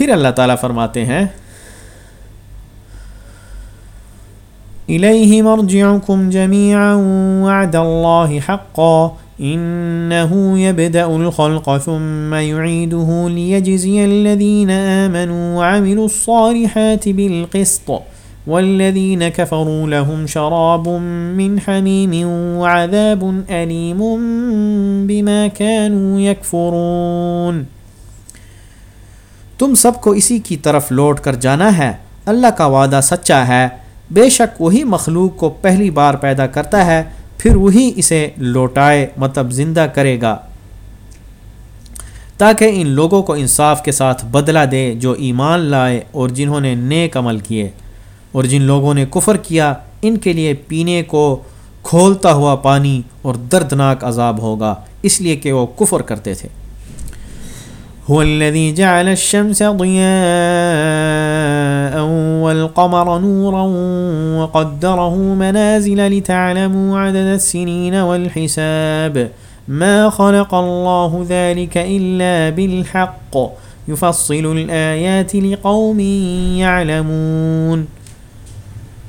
پھر اللہ تعالیٰ فرماتے ہیں، إليه مرجعكم جميعا وعد الله حقا، إنه يبدأ الخلق ثم يعيده ليجزي الذين آمنوا وعملوا الصالحات بالقسط، والذين كفروا لهم شراب من حميم وعذاب أليم بما كانوا يكفرون. تم سب کو اسی کی طرف لوٹ کر جانا ہے۔ اللہ کا وعدہ سچا ہے۔ بے شک وہی مخلوق کو پہلی بار پیدا کرتا ہے، پھر وہی اسے لوٹائے مطلب زندہ کرے گا۔ تاکہ ان لوگوں کو انصاف کے ساتھ بدلہ دے جو ایمان لائے اور جنہوں نے نیک عمل کیے۔ اور جن لوگوں نے کفر کیا، ان کے لیے پینے کو کھولتا ہوا پانی اور دردناک عذاب ہوگا۔ اس لیے کہ وہ کفر کرتے تھے۔ هو الذي جعل الشمس ضياء والقمر نورا وقدره منازل لتعلموا عدد السنين والحساب. ما خلق الله ذلك إلا بالحق. يفصل الآيات لقوم يعلمون.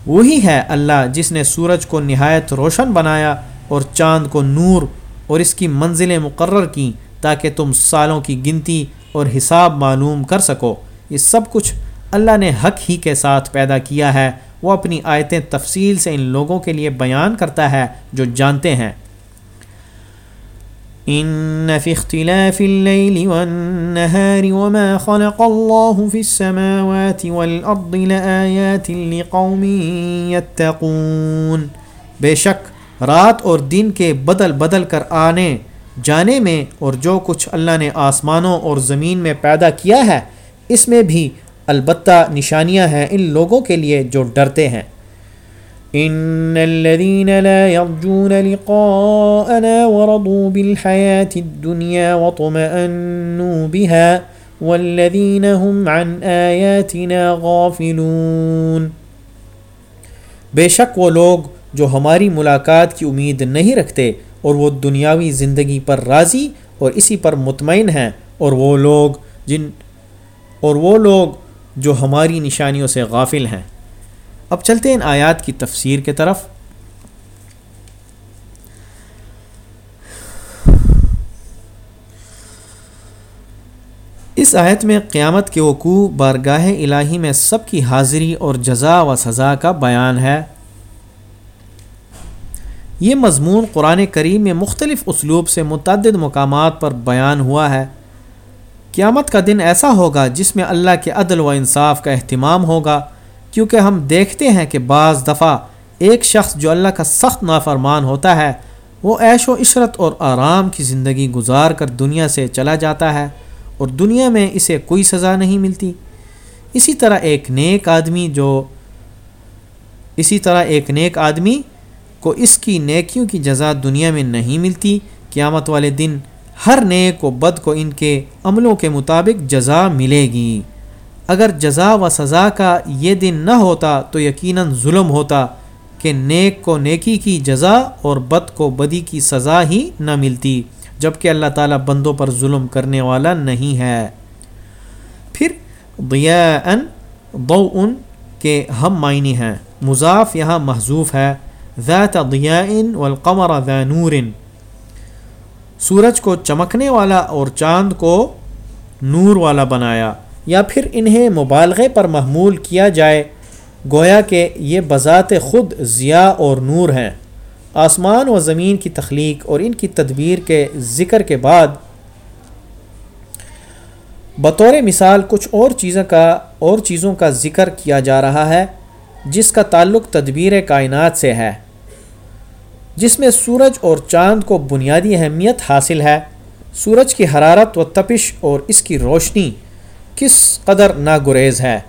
وہی ہے اللہ جس نے سورج کو نہایت روشن بنایا اور چاند کو نور اور اس کی منزلیں مقرر کیں تاکہ تم سالوں کی گنتی اور حساب معلوم کر سکو۔ یہ سب کچھ اللہ نے حق ہی کے ساتھ پیدا کیا ہے۔ وہ اپنی آیتیں تفصیل سے ان لوگوں کے لیے بیان کرتا ہے جو جانتے ہیں۔ ان في اختلاف الليل والنهار وما خلق الله في السماوات والارض لآيات لقوم يتقون۔ بے شک رات اور دن کے بدل بدل کر آنے جانے میں اور جو کچھ اللہ نے آسمانوں اور زمین میں پیدا کیا ہے، اس میں بھی البتہ نشانیاں ہیں ان لوگوں کے لیے جو ڈرتے ہیں۔ ان الذين لا يرجون لقاءنا ورضوا بالحياة الدنيا وطمأنوا بها والذين هم عن آياتنا غافلون۔ بے شک وہ لوگ جو ہماری ملاقات کی امید نہیں رکھتے اور وہ دنیاوی زندگی پر راضی اور اسی پر مطمئن ہیں اور وہ لوگ جن اور وہ لوگ جو ہماری نشانیوں سے غافل ہیں۔ اب چلتے ہیں ان آیات کی تفسیر کے طرف۔ اس آیت میں قیامت کے وقوع، بارگاہ الہی میں سب کی حاضری اور جزا و سزا کا بیان ہے۔ یہ مضمون قرآن کریم میں مختلف اسلوب سے متعدد مقامات پر بیان ہوا ہے۔ قیامت کا دن ایسا ہوگا جس میں اللہ کے عدل و انصاف کا اہتمام ہوگا، کیونکہ ہم دیکھتے ہیں کہ بعض دفعہ ایک شخص جو اللہ کا سخت نافرمان ہوتا ہے، وہ عیش و عشرت اور آرام کی زندگی گزار کر دنیا سے چلا جاتا ہے اور دنیا میں اسے کوئی سزا نہیں ملتی۔ اسی طرح ایک نیک آدمی جو، اسی طرح ایک نیک آدمی کو اس کی نیکیوں کی جزا دنیا میں نہیں ملتی، قیامت والے دن ہر نیک و بد کو ان کے عملوں کے مطابق جزا ملے گی۔ اگر جزا و سزا کا یہ دن نہ ہوتا تو یقیناً ظلم ہوتا کہ نیک کو نیکی کی جزا اور بد کو بدی کی سزا ہی نہ ملتی جبکہ اللہ تعالیٰ بندوں پر ظلم کرنے والا نہیں ہے۔ پھر ضیاء ضوء کے ہم معنی ہیں۔ مضاف یہاں محضوف ہے۔ ذات ضیاء والقمر ذا نور. سورج کو چمکنے والا اور چاند کو نور والا بنایا، یا پھر انہیں مبالغے پر محمول کیا جائے، گویا کہ یہ بذات خود ضیاء اور نور ہیں۔ آسمان و زمین کی تخلیق اور ان کی تدبیر کے ذکر کے بعد، بطور مثال کچھ اور چیزوں کا، اور چیزوں کا ذکر کیا جا رہا ہے۔ جس کا تعلق تدبیر کائنات سے ہے، جس میں سورج اور چاند کو بنیادی اہمیت حاصل ہے۔ سورج کی حرارت و تپش اور اس کی روشنی کس قدر ناگریز ہے۔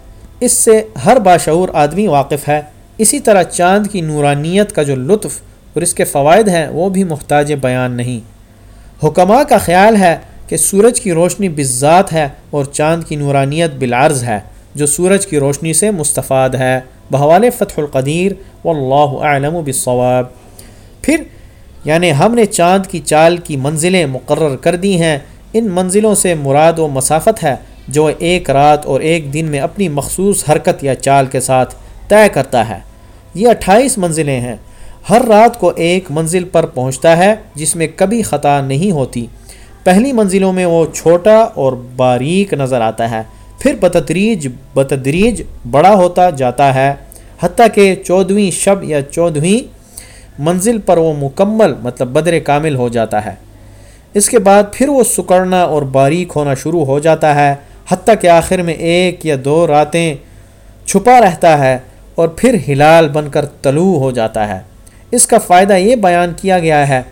اس سے ہر باشعور آدمی واقف ہے۔ اسی طرح چاند کی نورانیت کا جو لطف اور اس کے فوائد ہیں، وہ بھی محتاج بیان نہیں۔ حکمہ کا خیال ہے کہ سورج کی روشنی بذات ہے اور چاند کی نورانیت بالعرض ہے، جو سورج کی روشنی سے مستفاد ہے۔ بحوال فتح القدیر واللہ اعلم بالصواب۔ پھر یعنی ہم نے چاند کی چال کی منزلیں مقرر کر دی ہیں، ان منزلوں سے مراد و مسافت ہے جو ایک رات اور ایک دن میں اپنی مخصوص حرکت یا چال کے ساتھ طے کرتا ہے۔ یہ اٹھائیس منزلیں ہیں۔ ہر رات کو ایک منزل پر پہنچتا ہے جس میں کبھی خطا نہیں ہوتی۔ پہلی منزلوں میں وہ چھوٹا اور باریک نظر آتا ہے۔ پھر بتدریج بتدریج بڑا ہوتا جاتا ہے، حتیٰ کہ چودھویں شب یا چودھویں منزل پر وہ مکمل مطلب بدر کامل ہو جاتا ہے۔ اس کے بعد پھر وہ سکڑنا اور باریک ہونا شروع ہو جاتا ہے، حتیٰ کہ آخر میں ایک یا دو راتیں چھپا رہتا ہے اور پھر ہلال بن کر طلوع ہو جاتا ہے۔ اس کا فائدہ یہ بیان کیا گیا ہے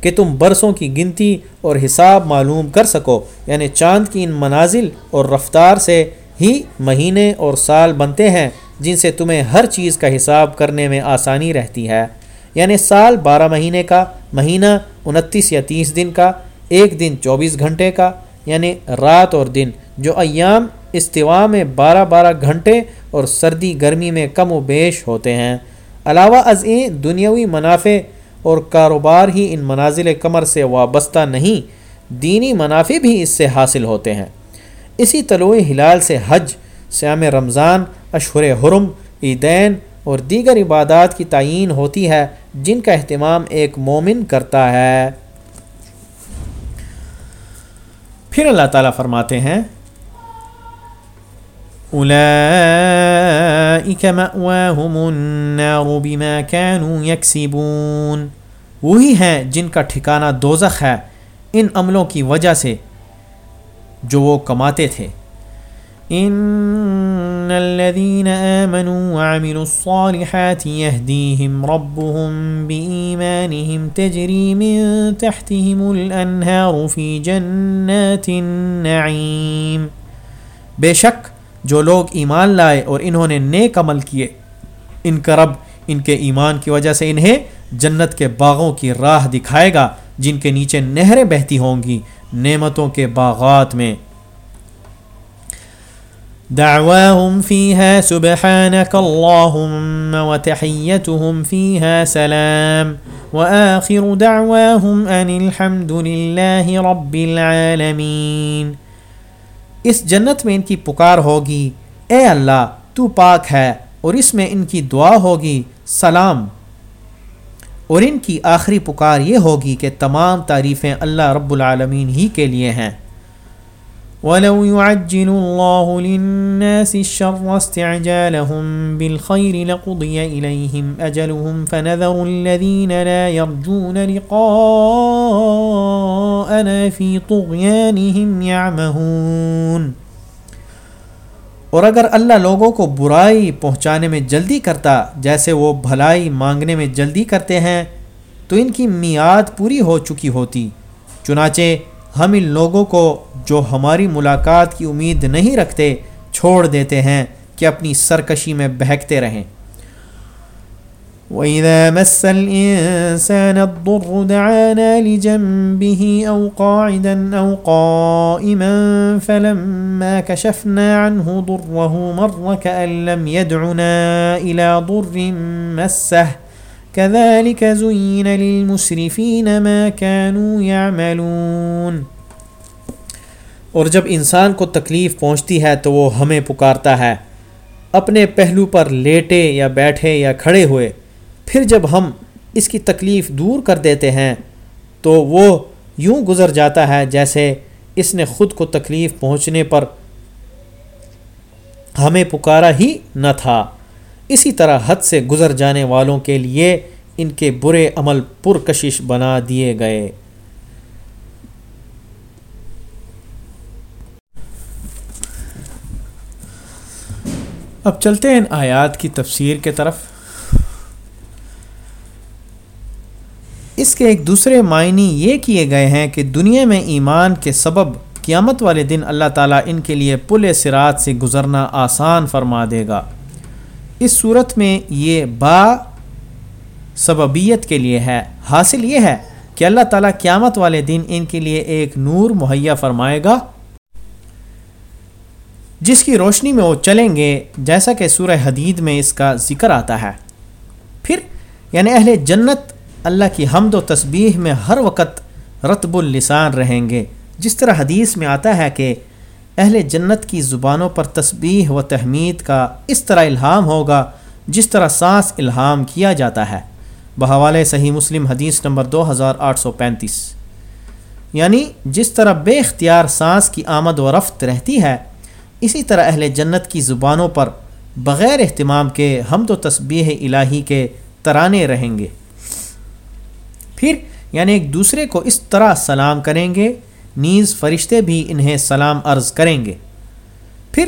کہ تم برسوں کی گنتی اور حساب معلوم کر سکو یعنی چاند کی ان منازل اور رفتار سے ہی مہینے اور سال بنتے ہیں، جن سے تمہیں ہر چیز کا حساب کرنے میں آسانی رہتی ہے۔ یعنی سال بارہ مہینے کا، مہینہ انتیس یا تیس دن کا، ایک دن چوبیس گھنٹے کا یعنی رات اور دن، جو ایام استوا میں بارہ بارہ گھنٹے اور سردی گرمی میں کم و بیش ہوتے ہیں۔ علاوہ این دنیاوی منافع اور کاروبار ہی ان منازل کمر سے وابستہ نہیں، دینی منافع بھی اس سے حاصل ہوتے ہیں۔ اسی طلوع ہلال سے حج سیام رمضان، اشہر حرم، عیدین اور دیگر عبادات کی تعین ہوتی ہے، جن کا اہتمام ایک مومن کرتا ہے۔ پھر اللہ تعالیٰ فرماتے ہیں اولئیک مأواہم النار بما كانوا یکسبون وہی ہیں جن کا ٹھکانہ دوزخ ہے، ان عملوں کی وجہ سے جو وہ کماتے تھے۔ ان الذين آمنوا وعملوا الصالحات يهديهم ربهم بإيمانهم تجري من تحتهم الأنهار في جنات النعيم۔ بے شک جو لوگ ایمان لائے اور انہوں نے نیک عمل کیے، ان کا رب ان کے ایمان کی وجہ سے انہیں جنت کے باغوں کی راہ دکھائے گا، جن کے نیچے نہریں بہتی ہوں گی نعمتوں کے باغات میں۔ دعواهم فيها سبحانك اللهم وتحيتهم فيها سلام۔ وآخر دعواهم أن الحمد لله رب العالمين اس جنت میں ان کی پکار ہوگی، اے اللہ، تو پاک ہے، اور اس میں ان کی دعا ہوگی، سلام۔ اور ان کی آخری پکار یہ ہوگی کہ تمام تعریفیں اللہ رب العالمین ہی کے لیے ہیں۔ ولو يعجل الله للناس الشر استعجالهم بالخير لقضي إليهم أجلهم فنذر الذين لا يرجون لقاءنا في طغيانهم يعمهون۔ اور اگر اللہ لوگوں کو برائی پہنچانے میں جلدی کرتا، جیسے وہ بھلائی مانگنے میں جلدی کرتے ہیں، تو ان کی میعاد پوری ہو چکی ہوتی۔ چنانچہ ہم ان لوگوں کو جو ہماری ملاقات کی امید نہیں رکھتے، چھوڑ دیتے ہیں کہ اپنی سرکشی میں بہکتے رہیں۔ وَإِذَا مَسَّ الْإِنسَانَ الضُّرُّ دَعَانَا لِجَنْبِهِ أَوْ قَاعِدًا أَوْ قَائِمًا فَلَمَّا كَشَفْنَا عَنْهُ ضُرَّهُ مَرَّ كَأَن لَّمْ يَدْعُنَا إِلَى ضُرٍّ مَسَّهُ كذلك زين للمسرفين ما كانوا يعملون۔ اور جب انسان کو تکلیف پہنچتی ہے تو وہ ہمیں پکارتا ہے۔ اپنے پہلو پر لیٹے یا بیٹھے یا کھڑے ہوئے، پھر جب ہم اس کی تکلیف دور کر دیتے ہیں، تو وہ یوں گزر جاتا ہے جیسے اس نے خود کو تکلیف پہنچنے پر ہمیں پکارا ہی نہ تھا۔ اسی طرح حد سے گزر جانے والوں کے لیے ان کے برے عمل پرکشش بنا دیے گئے۔ اب چلتے ہیں ان آیات کی تفسیر کے طرف۔ اس کے ایک دوسرے معنی یہ کیے گئے ہیں کہ دنیا میں ایمان کے سبب قیامت والے دن اللہ تعالیٰ ان کے لیے پل سرات سے گزرنا آسان فرما دے گا۔ اس صورت میں یہ با سببیت کے لیے ہے، حاصل یہ ہے کہ اللہ تعالیٰ قیامت والے دن ان کے لیے ایک نور مہیا فرمائے گا، جس کی روشنی میں وہ چلیں گے جیسا کہ سورہ حدید میں اس کا ذکر آتا ہے۔ پھر یعنی اہل جنت، اللہ کی حمد و تسبیح میں ہر وقت رتب اللسان رہیں گے۔ جس طرح حدیث میں آتا ہے کہ اہل جنت کی زبانوں پر تسبیح و تحمید کا اس طرح الہام ہوگا جس طرح سانس الہام کیا جاتا ہے۔ بحوالے صحیح مسلم حدیث نمبر دو ہزار آٹھ سو پینتیس۔ یعنی جس طرح بے اختیار سانس کی آمد و رفت رہتی ہے، اسی طرح اہل جنت کی زبانوں پر بغیر اہتمام کے ہم تو تسبیح الہی کے ترانے رہیں گے۔ پھر یعنی ایک دوسرے کو اس طرح سلام کریں گے نیز فرشتے بھی انہیں سلام عرض کریں گے۔ پھر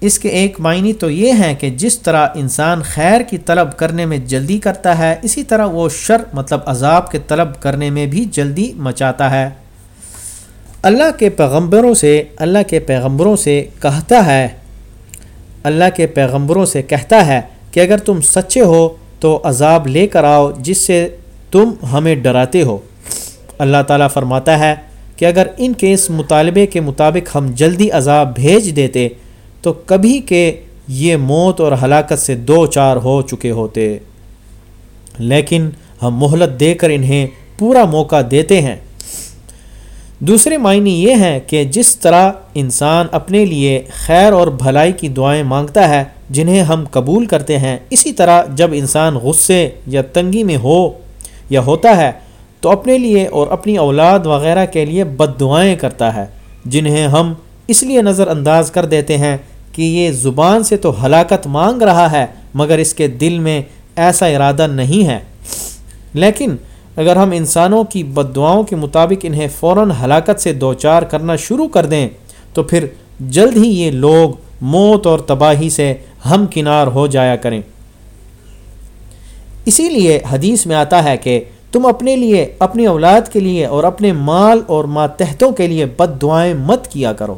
اس کے ایک معنی تو یہ ہیں کہ جس طرح انسان خیر کی طلب کرنے میں جلدی کرتا ہے، اسی طرح وہ شر مطلب عذاب کے طلب کرنے میں بھی جلدی مچاتا ہے۔ اللہ کے پیغمبروں سے، اللہ کے پیغمبروں سے کہتا ہے، اللہ کے پیغمبروں سے کہتا ہے کہ اگر تم سچے ہو تو عذاب لے کر آؤ، جس سے تم ہمیں ڈراتے ہو۔ اللہ تعالیٰ فرماتا ہے کہ اگر ان کے اس مطالبے کے مطابق ہم جلدی عذاب بھیج دیتے، تو کبھی کہ یہ موت اور ہلاکت سے دو چار ہو چکے ہوتے۔ لیکن ہم مہلت دے کر انہیں پورا موقع دیتے ہیں۔ دوسرے معنی یہ ہیں کہ جس طرح انسان اپنے لیے خیر اور بھلائی کی دعائیں مانگتا ہے، جنہیں ہم قبول کرتے ہیں، اسی طرح جب انسان غصے یا تنگی میں ہو یا ہوتا ہے تو اپنے لیے اور اپنی اولاد وغیرہ کے لیے بد دعائیں کرتا ہے، جنہیں ہم اس لیے نظر انداز کر دیتے ہیں کہ یہ زبان سے تو ہلاکت مانگ رہا ہے، مگر اس کے دل میں ایسا ارادہ نہیں ہے۔ لیکن اگر ہم انسانوں کی بد دعاؤں کے مطابق انہیں فوراً ہلاکت سے دو چار کرنا شروع کر دیں، تو پھر جلد ہی یہ لوگ موت اور تباہی سے ہم کنار ہو جایا کریں۔ اسی لیے حدیث میں آتا ہے کہ تم اپنے لیے، اپنی اولاد کے لیے اور اپنے مال اور ماتحتوں کے لیے بد دعائیں مت کیا کرو۔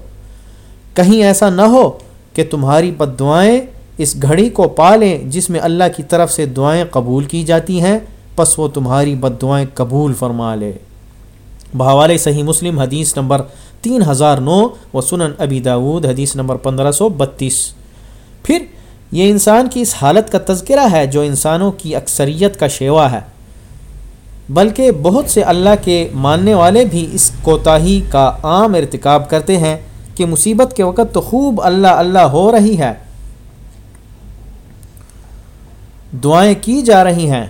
کہیں ایسا نہ ہو کہ تمہاری بد دعائیں اس گھڑی کو پالیں جس میں اللہ کی طرف سے دعائیں قبول کی جاتی ہیں، پس وہ تمہاری بد دعائیں قبول فرما لے۔ بحوالے صحیح مسلم، حدیث نمبر تین ہزار نو و سنن ابی داود، حدیث نمبر پندرہ سو بتیس۔ پھر، یہ انسان کی اس حالت کا تذکرہ ہے جو انسانوں کی اکثریت کا شیوا ہے۔ بلکہ بہت سے اللہ کے ماننے والے بھی اس کوتاہی کا عام ارتکاب کرتے ہیں کہ مصیبت کے وقت تو خوب اللہ اللہ ہو رہی ہے۔ دعائیں کی جا رہی ہیں۔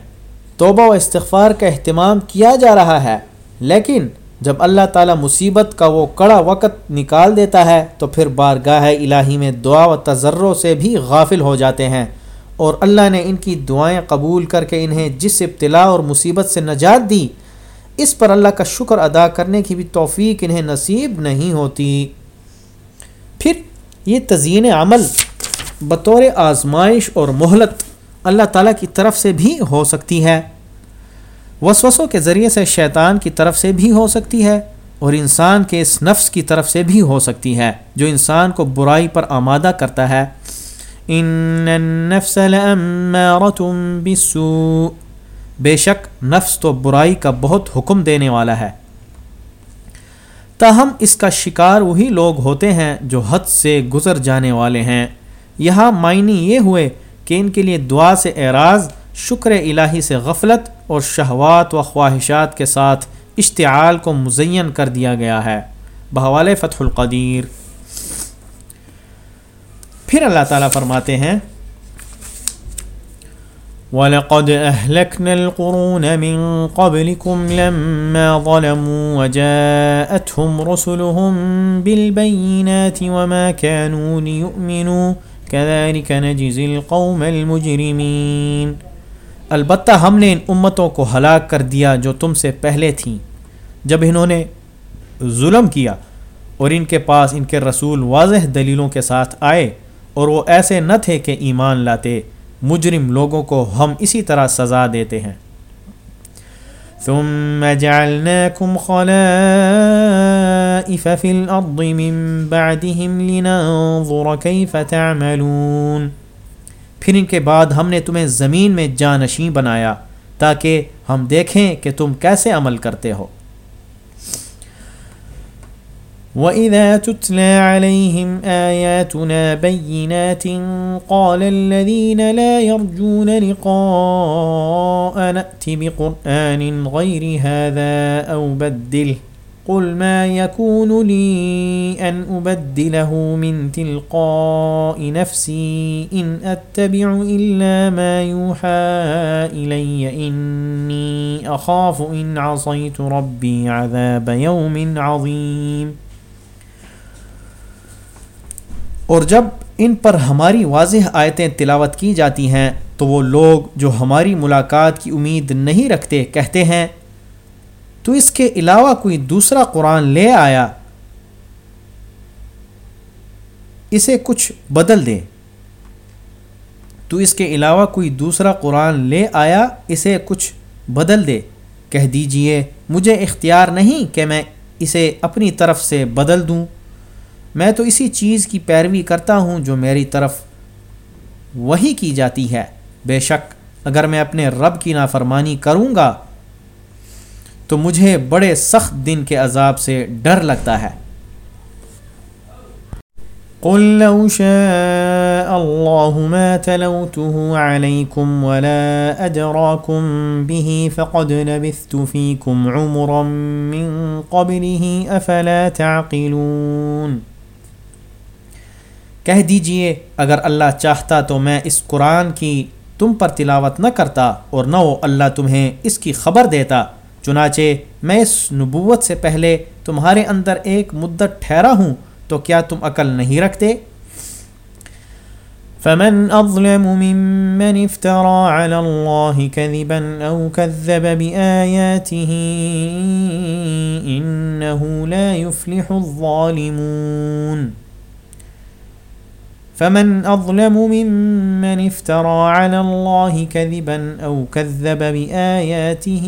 توبہ و استغفار کا اہتمام کیا جا رہا ہے۔ لیکن جب اللہ تعالیٰ مصیبت کا وہ کڑا وقت نکال دیتا ہے تو پھر بارگاہ الہی میں دعا و تجروں سے بھی غافل ہو جاتے ہیں۔ اور اللہ نے ان کی دعائیں قبول کر کے انہیں جس ابتلا اور مصیبت سے نجات دی، اس پر اللہ کا شکر ادا کرنے کی بھی توفیق انہیں نصیب نہیں ہوتی۔ پھر یہ تزئین عمل بطور آزمائش اور مہلت اللہ تعالیٰ کی طرف سے بھی ہو سکتی ہے۔ وسوسوں کے ذریعے سے شیطان کی طرف سے بھی ہو سکتی ہے اور انسان کے اس نفس کی طرف سے بھی ہو سکتی ہے، جو انسان کو برائی پر آمادہ کرتا ہے۔ ان النفس بالسوء بے شک نفس تو برائی کا بہت حکم دینے والا ہے۔ تاہم اس کا شکار وہی لوگ ہوتے ہیں جو حد سے گزر جانے والے ہیں۔ یہاں معنی یہ ہوئے کہ ان کے لیے دعا سے اعراض، شکر الہی سے غفلت اور شہوات و خواہشات کے ساتھ اشتعال کو مزین کر دیا گیا ہے۔ بحوال فتح القدیر۔ پھر اللہ تعالیٰ فرماتے ہیں، وَلَقَدْ أَهْلَكْنَا الْقُرُونَ مِن قَبْلِكُمْ لَمَّا ظَلَمُوا وَجَاءَتْهُمْ رُسُلُهُمْ بِالْبَيِّنَاتِ وَمَا كَانُوا لِيُؤْمِنُوا كذلك نجزي القوم المجرمين۔ البتہ ہم نے ان امتوں کو ہلاک کر دیا جو تم سے پہلے تھیں۔ جب انہوں نے ظلم کیا اور ان کے پاس ان کے رسول واضح دلیلوں کے ساتھ آئے اور وہ ایسے نہ تھے کہ ایمان لاتے، مجرم لوگوں کو ہم اسی طرح سزا دیتے ہیں۔ ثم جعلناكم خلائف في الأرض من بعدهم لننظر كيف تعملون۔ پھر ان کے بعد ہم نے تمہیں زمین میں جانشین بنایا تاکہ ہم دیکھیں کہ تم کیسے عمل کرتے ہو۔ وَإِذَا تُتْلَى عَلَيْهِمْ آيَاتُنَا بَيِّنَاتٍ قَالَ الَّذِينَ لَا يَرْجُونَ لِقَاءَ نَأْتِ بِقُرْآنٍ غَيْرِ هَذَا أَوْ بَدِّلْ قل ما يكون لي أن أبدله من تلقاء نفسي إن أتبع إلا ما يوحى إلي إني أخاف إن عصيت ربي عذاب يوم عظيم اور جب ان پر ہماری واضح آیتیں تلاوت کی جاتی ہیں، تو وہ لوگ جو ہماری ملاقات کی امید نہیں رکھتے کہتے ہیں، تو اس کے علاوہ کوئی دوسرا قرآن لے آیا؟ اسے کچھ بدل دے تو اس کے علاوہ کوئی دوسرا قرآن لے آیا؟ اسے کچھ بدل دے کہہ دیجیے، مجھے اختیار نہیں کہ میں اسے اپنی طرف سے بدل دوں۔ میں تو اسی چیز کی پیروی کرتا ہوں جو میری طرف وہی کی جاتی ہے۔ بے شک اگر میں اپنے رب کی نافرمانی کروں گا تو مجھے بڑے سخت دن کے عذاب سے ڈر لگتا ہے۔ قل لو شاء الله ما تلوته عليكم ولا أدراكم به فقد لبثت فيكم عمرا من قبله أفلا تعقلون؟ کہہ دیجیے، اگر اللہ چاہتا تو میں اس قرآن کی تم پر تلاوت نہ کرتا اور نہ وہ اللہ تمہیں اس کی خبر دیتا۔ چنانچہ، میں اس نبوت سے پہلے تمہارے اندر ایک مدت ٹھہرا ہوں، تو کیا تم عقل نہیں رکھتے؟ فمن اظلم ممن افترى على الله كذبا او كذب باياته انه لا يفلح الظالمون۔ فمن اظلم ممن افترى على الله كذبا او كذب باياته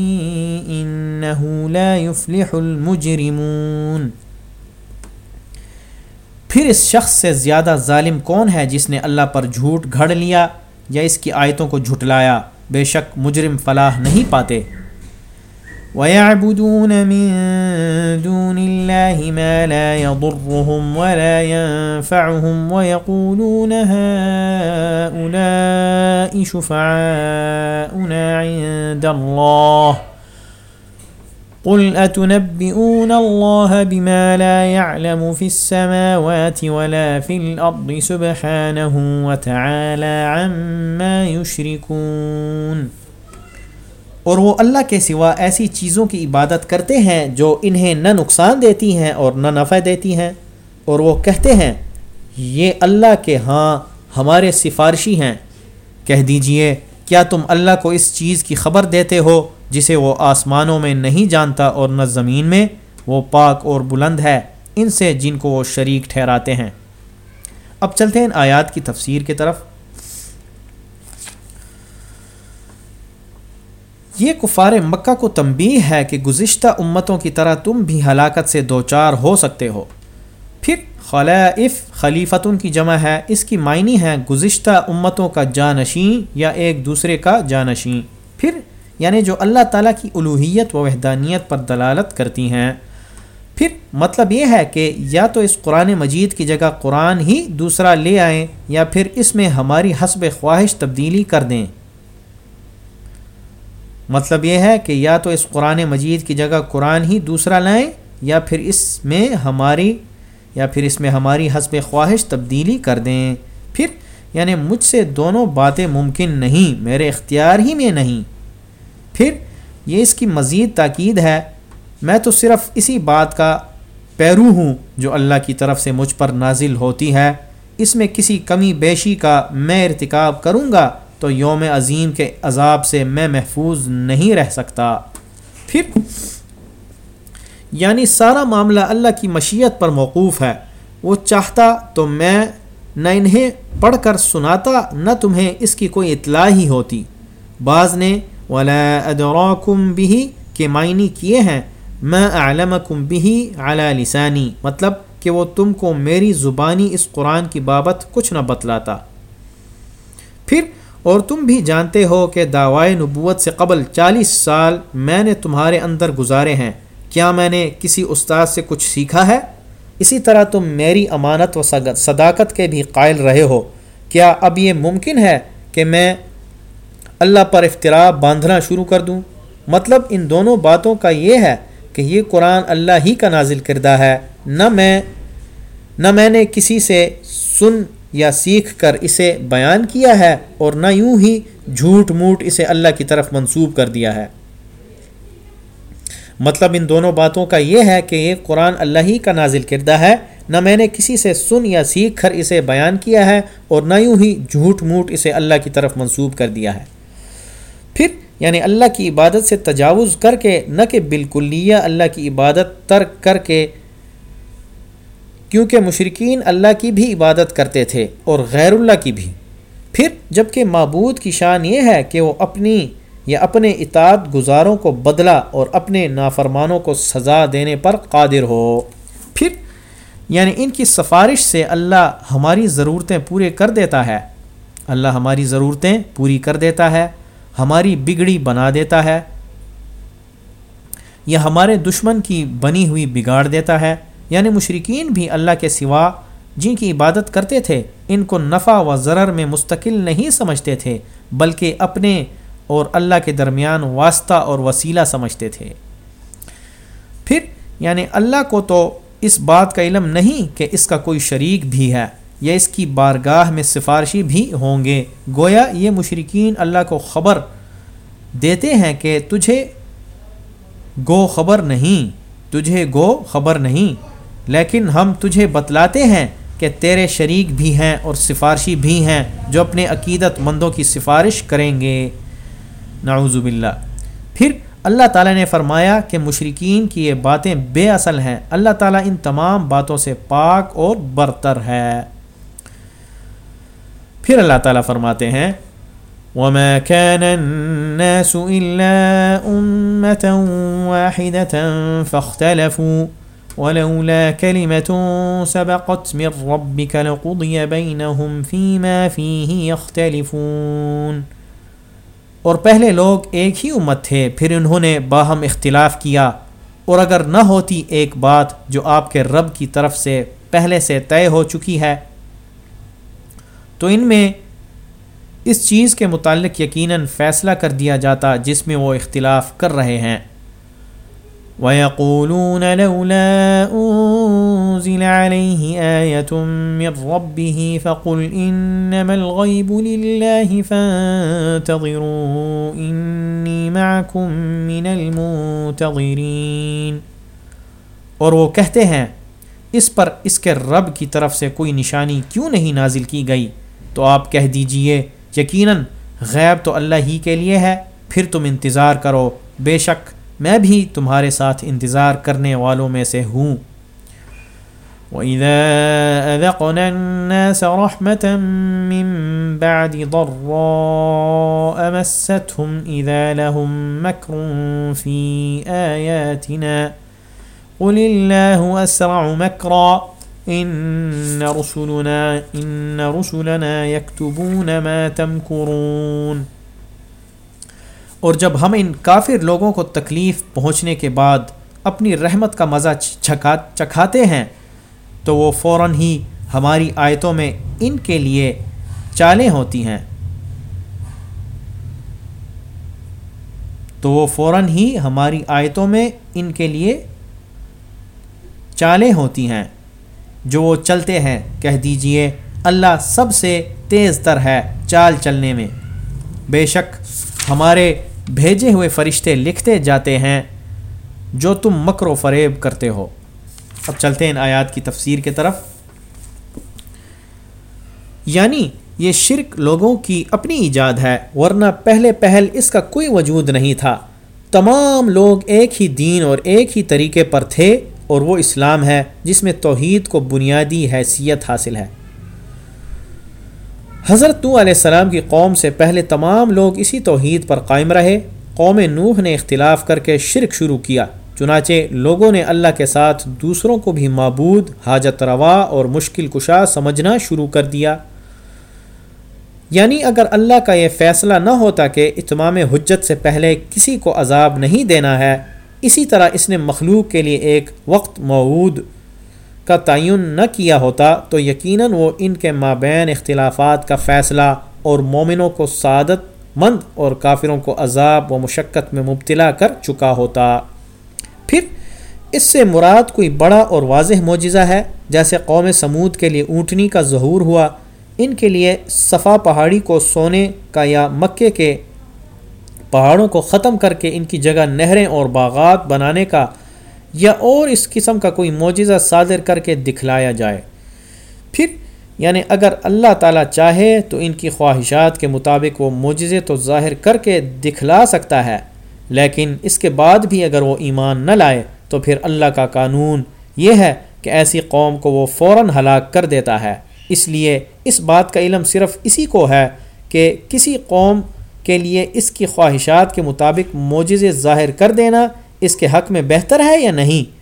انه لا يفلح المجرمون۔ پھر اس شخص سے زیادہ ظالم کون ہے جس نے اللہ پر جھوٹ گھڑ لیا یا اس کی آیتوں کو جھٹلایا؟ بے شک مجرم فلاح نہیں پاتے۔ ويعبدون من دون الله ما لا يضرهم ولا ينفعهم ويقولون هؤلاء شفعاؤنا عند الله. قل أتنبئون الله بما لا يعلم في السماوات ولا في الأرض سبحانه وتعالى عما يشركون؟ اور وہ اللہ کے سوا ایسی چیزوں کی عبادت کرتے ہیں جو انہیں نہ نقصان دیتی ہیں اور نہ نفع دیتی ہیں۔ اور وہ کہتے ہیں، یہ اللہ کے ہاں ہمارے سفارشی ہیں۔ کہہ دیجیے، کیا تم اللہ کو اس چیز کی خبر دیتے ہو جسے وہ آسمانوں میں نہیں جانتا اور نہ زمین میں؟ وہ پاک اور بلند ہے، ان سے جن کو وہ شریک ٹھہراتے ہیں۔ اب چلتے ہیں آیات کی تفسیر کی طرف۔ یہ کفار مکہ کو تنبیہ ہے کہ گزشتہ امتوں کی طرح تم بھی ہلاکت سے دوچار ہو سکتے ہو۔ پھر خلائف خلیفتن کی جمع ہے، اس کی معنی ہے گزشتہ امتوں کا جانشین یا ایک دوسرے کا جانشین۔ پھر یعنی جو اللہ تعالیٰ کی الوحیت و وحدانیت پر دلالت کرتی ہیں۔ پھر مطلب یہ ہے کہ یا تو اس قرآن مجید کی جگہ قرآن ہی دوسرا لے آئیں یا پھر اس میں ہماری حسب خواہش تبدیلی کر دیں۔ مطلب یہ ہے کہ یا تو اس قرآن مجید کی جگہ قرآن ہی دوسرا لائیں یا پھر اس میں ہماری، یا پھر اس میں ہماری حسب خواہش تبدیلی کر دیں۔ پھر یعنی مجھ سے دونوں باتیں ممکن نہیں، میرے اختیار ہی میں نہیں۔ پھر یہ اس کی مزید تاکید ہے، میں تو صرف اسی بات کا پیرو ہوں جو اللہ کی طرف سے مجھ پر نازل ہوتی ہے۔ اس میں کسی کمی بیشی کا میں ارتکاب کروں گا۔ تو یوم عظیم کے عذاب سے میں محفوظ نہیں رہ سکتا۔ پھر یعنی سارا معاملہ اللہ کی مشیت پر موقوف ہے۔ وہ چاہتا تو میں نہ انہیں پڑھ کر سناتا، نہ تمہیں اس کی کوئی اطلاع ہی ہوتی۔ بعض نے، ولا ادراکم بھی کے معنی کیے ہیں۔ میں علم کم بھی اعلیٰ لسانی مطلب کہ وہ تم کو میری زبانی اس قرآن کی بابت کچھ نہ بتلاتا۔ پھر اور تم بھی جانتے ہو کہ دعوائے نبوت سے قبل چالیس سال میں نے تمہارے اندر گزارے ہیں۔ کیا میں نے کسی استاد سے کچھ سیکھا ہے؟ اسی طرح تم میری امانت و صداقت کے بھی قائل رہے ہو۔ کیا اب یہ ممکن ہے کہ میں اللہ پر افطرا باندھنا شروع کر دوں؟ مطلب ان دونوں باتوں کا یہ ہے کہ یہ قرآن اللہ ہی کا نازل کردہ ہے۔ نہ میں نہ میں نے کسی سے سن یا سیکھ کر اسے بیان کیا ہے اور نہ یوں ہی جھوٹ موٹ اسے اللہ کی طرف منسوب کر دیا ہے۔ مطلب ان دونوں باتوں کا یہ ہے کہ یہ قرآن اللہ ہی کا نازل کردہ ہے۔ نہ میں نے کسی سے سن یا سیکھ کر اسے بیان کیا ہے اور نہ یوں ہی جھوٹ موٹ اسے اللہ کی طرف منسوب کر دیا ہے۔ پھر یعنی اللہ کی عبادت سے تجاوز کر کے، نہ کہ بالکلیہ اللہ کی عبادت ترک کر کے کیونکہ مشرقین اللہ کی بھی عبادت کرتے تھے اور غیر اللہ کی بھی۔ پھر جبکہ معبود کی شان یہ ہے کہ وہ اپنی یا اپنے اطاعت گزاروں کو بدلا اور اپنے نافرمانوں کو سزا دینے پر قادر ہو۔ پھر یعنی ان کی سفارش سے اللہ ہماری ضرورتیں پورے کر دیتا ہے۔ اللہ ہماری ضرورتیں پوری کر دیتا ہے، ہماری بگڑی بنا دیتا ہے، یا ہمارے دشمن کی بنی ہوئی بگاڑ دیتا ہے۔ یعنی مشرقین بھی اللہ کے سوا جن کی عبادت کرتے تھے، ان کو نفع و ضرر میں مستقل نہیں سمجھتے تھے، بلکہ اپنے اور اللہ کے درمیان واسطہ اور وسیلہ سمجھتے تھے۔ پھر یعنی اللہ کو تو اس بات کا علم نہیں کہ اس کا کوئی شریک بھی ہے یا اس کی بارگاہ میں سفارشی بھی ہوں گے، گویا یہ مشرقین اللہ کو خبر دیتے ہیں کہ تجھے گو خبر نہیں، تجھے گو خبر نہیں۔ لیکن ہم تجھے بتلاتے ہیں کہ تیرے شریک بھی ہیں اور سفارشی بھی ہیں جو اپنے عقیدت مندوں کی سفارش کریں گے۔ نعوذ باللہ۔ پھر اللہ تعالیٰ نے فرمایا کہ مشرقین کی یہ باتیں بے اصل ہیں۔ اللہ تعالیٰ ان تمام باتوں سے پاک اور برتر ہے۔ پھر اللہ تعالیٰ فرماتے ہیں، وما كان الناس إلا أمة واحدة فاختلفوا ولولا كلمة سبقت من ربك لقضي بينهم فيما فيه يختلفون۔ اور پہلے لوگ ایک ہی امت تھے، پھر انہوں نے باہم اختلاف کیا۔ اور اگر نہ ہوتی ایک بات جو آپ کے رب کی طرف سے پہلے سے طے ہو چکی ہے، تو ان میں اس چیز کے متعلق یقیناً فیصلہ کر دیا جاتا جس میں وہ اختلاف کر رہے ہیں۔ وَيَقُولُونَ لَوْلَا أُنزِلَ عَلَيْهِ آيَةٌ مِّن رَّبِّهِ فَقُلْ إِنَّمَا الْغَيْبُ لِلَّهِ فَانتَظِرُوا إِنِّي مَعَكُم مِّنَ الْمُنتَظِرِينَ اور وہ کہتے ہیں، اس پر اس کے رب کی طرف سے کوئی نشانی کیوں نہیں نازل کی گئی؟ تو آپ کہہ دیجیے، یقیناً غیب تو اللہ ہی کے لیے ہے، پھر تم انتظار کرو، بے شک میں بھی تمہارے ساتھ انتظار کرنے والوں میں سے ہوں۔ وَإِذَا أَذَقْنَا النَّاسَ رَحْمَةً مِّن بَعْدِ ضَرَّاءَ مَسَّتْهُمْ إِذَا لَهُمْ مَكْرٌ فِي آيَاتِنَا قُلِ اللَّهُ أَسْرَعُ مَكْرًا إِنَّ رُسُلُنَا إِنَّ رُسُلَنَا يَكْتُبُونَ مَا تَمْكُرُونَ اور جب ہم ان کافر لوگوں کو تکلیف پہنچنے کے بعد اپنی رحمت کا مزہ چکھا چکھاتے ہیں، تو وہ فوراً ہی ہماری آیتوں میں ان کے لیے چالیں ہوتی ہیں۔ تو وہ فوراً ہی ہماری آیتوں میں ان کے لیے چالیں ہوتی ہیں، جو وہ چلتے ہیں۔ کہہ دیجیے، اللہ سب سے تیز تر ہے چال چلنے میں۔ بے شک ہمارے بھیجے ہوئے فرشتے لکھتے جاتے ہیں جو تم مکر و فریب کرتے ہو۔ اب چلتے ہیں ان آیات کی تفسیر کی طرف۔ یعنی یہ شرک لوگوں کی اپنی ایجاد ہے، ورنہ پہلے پہل اس کا کوئی وجود نہیں تھا۔ تمام لوگ ایک ہی دین اور ایک ہی طریقے پر تھے اور وہ اسلام ہے، جس میں توحید کو بنیادی حیثیت حاصل ہے۔ حضرت نو علیہ السلام کی قوم سے پہلے تمام لوگ اسی توحید پر قائم رہے۔ قوم نوح نے اختلاف کر کے شرک شروع کیا، چنانچہ لوگوں نے اللہ کے ساتھ دوسروں کو بھی معبود، حاجت روا اور مشکل کشا سمجھنا شروع کر دیا۔ یعنی اگر اللہ کا یہ فیصلہ نہ ہوتا کہ اتمام حجت سے پہلے کسی کو عذاب نہیں دینا ہے، اسی طرح اس نے مخلوق کے لیے ایک وقت معود کا تعین نہ کیا ہوتا تو یقیناً وہ ان کے مابین اختلافات کا فیصلہ اور مومنوں کو سعادت مند اور کافروں کو عذاب و مشقت میں مبتلا کر چکا ہوتا۔ پھر اس سے مراد کوئی بڑا اور واضح معجزہ ہے؟ جیسے قوم سمود کے لیے اونٹنی کا ظہور ہوا، ان کے لیے صفا پہاڑی کو سونے کا یا مکے کے پہاڑوں کو ختم کر کے ان کی جگہ نہریں اور باغات بنانے کا یا اور اس قسم کا کوئی معجزہ صادر کر کے دکھلایا جائے۔ پھر یعنی اگر اللہ تعالیٰ چاہے تو ان کی خواہشات کے مطابق وہ معجزے تو ظاہر کر کے دکھلا سکتا ہے، لیکن اس کے بعد بھی اگر وہ ایمان نہ لائے تو پھر اللہ کا قانون یہ ہے کہ ایسی قوم کو وہ فوراً ہلاک کر دیتا ہے۔ اس لیے اس بات کا علم صرف اسی کو ہے کہ کسی قوم کے لیے اس کی خواہشات کے مطابق معجزے ظاہر کر دینا اس کے حق میں بہتر ہے یا نہیں؟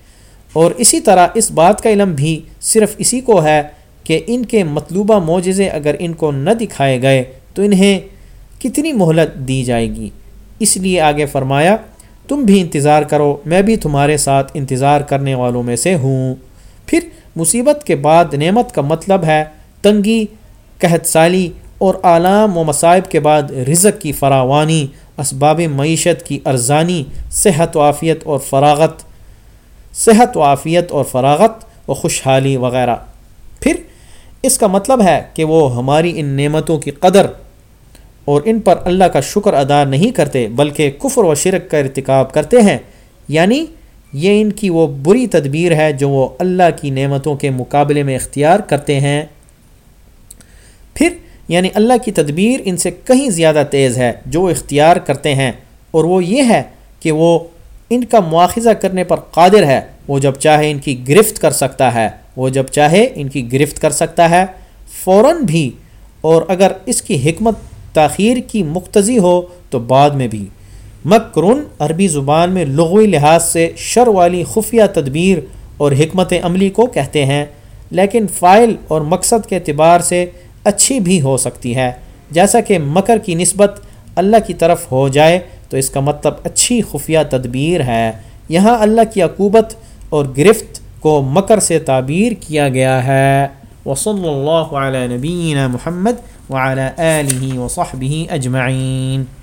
اور اسی طرح اس بات کا علم بھی صرف اسی کو ہے کہ ان کے مطلوبہ معجزے اگر ان کو نہ دکھائے گئے تو انہیں کتنی مہلت دی جائے گی؟ اس لیے آگے فرمایا، تم بھی انتظار کرو، میں بھی تمہارے ساتھ انتظار کرنے والوں میں سے ہوں۔ پھر مصیبت کے بعد نعمت کا مطلب ہے تنگی، قحط سالی اور عالام و مصائب کے بعد رزق کی فراوانی۔ اسباب معیشت کی ارزانی، صحت و عافیت اور فراغت، صحت و عافیت اور فراغت و خوشحالی وغیرہ۔ پھر اس کا مطلب ہے کہ وہ ہماری ان نعمتوں کی قدر اور ان پر اللہ کا شکر ادا نہیں کرتے، بلکہ کفر و شرک کا ارتکاب کرتے ہیں۔ یعنی یہ ان کی وہ بری تدبیر ہے جو وہ اللہ کی نعمتوں کے مقابلے میں اختیار کرتے ہیں۔ یعنی اللہ کی تدبیر ان سے کہیں زیادہ تیز ہے جو وہ اختیار کرتے ہیں اور وہ یہ ہے کہ وہ ان کا مواخذہ کرنے پر قادر ہے۔ وہ جب چاہے ان کی گرفت کر سکتا ہے۔ وہ جب چاہے ان کی گرفت کر سکتا ہے۔ فوراً بھی اور اگر اس کی حکمت تاخیر کی مقتضی ہو تو بعد میں بھی۔ مکرن عربی زبان میں لغوی لحاظ سے شر والی خفیہ تدبیر اور حکمت عملی کو کہتے ہیں، لیکن فائل اور مقصد کے اعتبار سے اچھی بھی ہو سکتی ہے جیسا کہ مکر کی نسبت اللہ کی طرف ہو جائے، تو اس کا مطلب اچھی خفیہ تدبیر ہے۔ یہاں اللہ کی عقوبت اور گرفت کو مکر سے تعبیر کیا گیا ہے۔ وصلی اللہ علیہ نبین محمد وعلى آله وصحبه أجمعين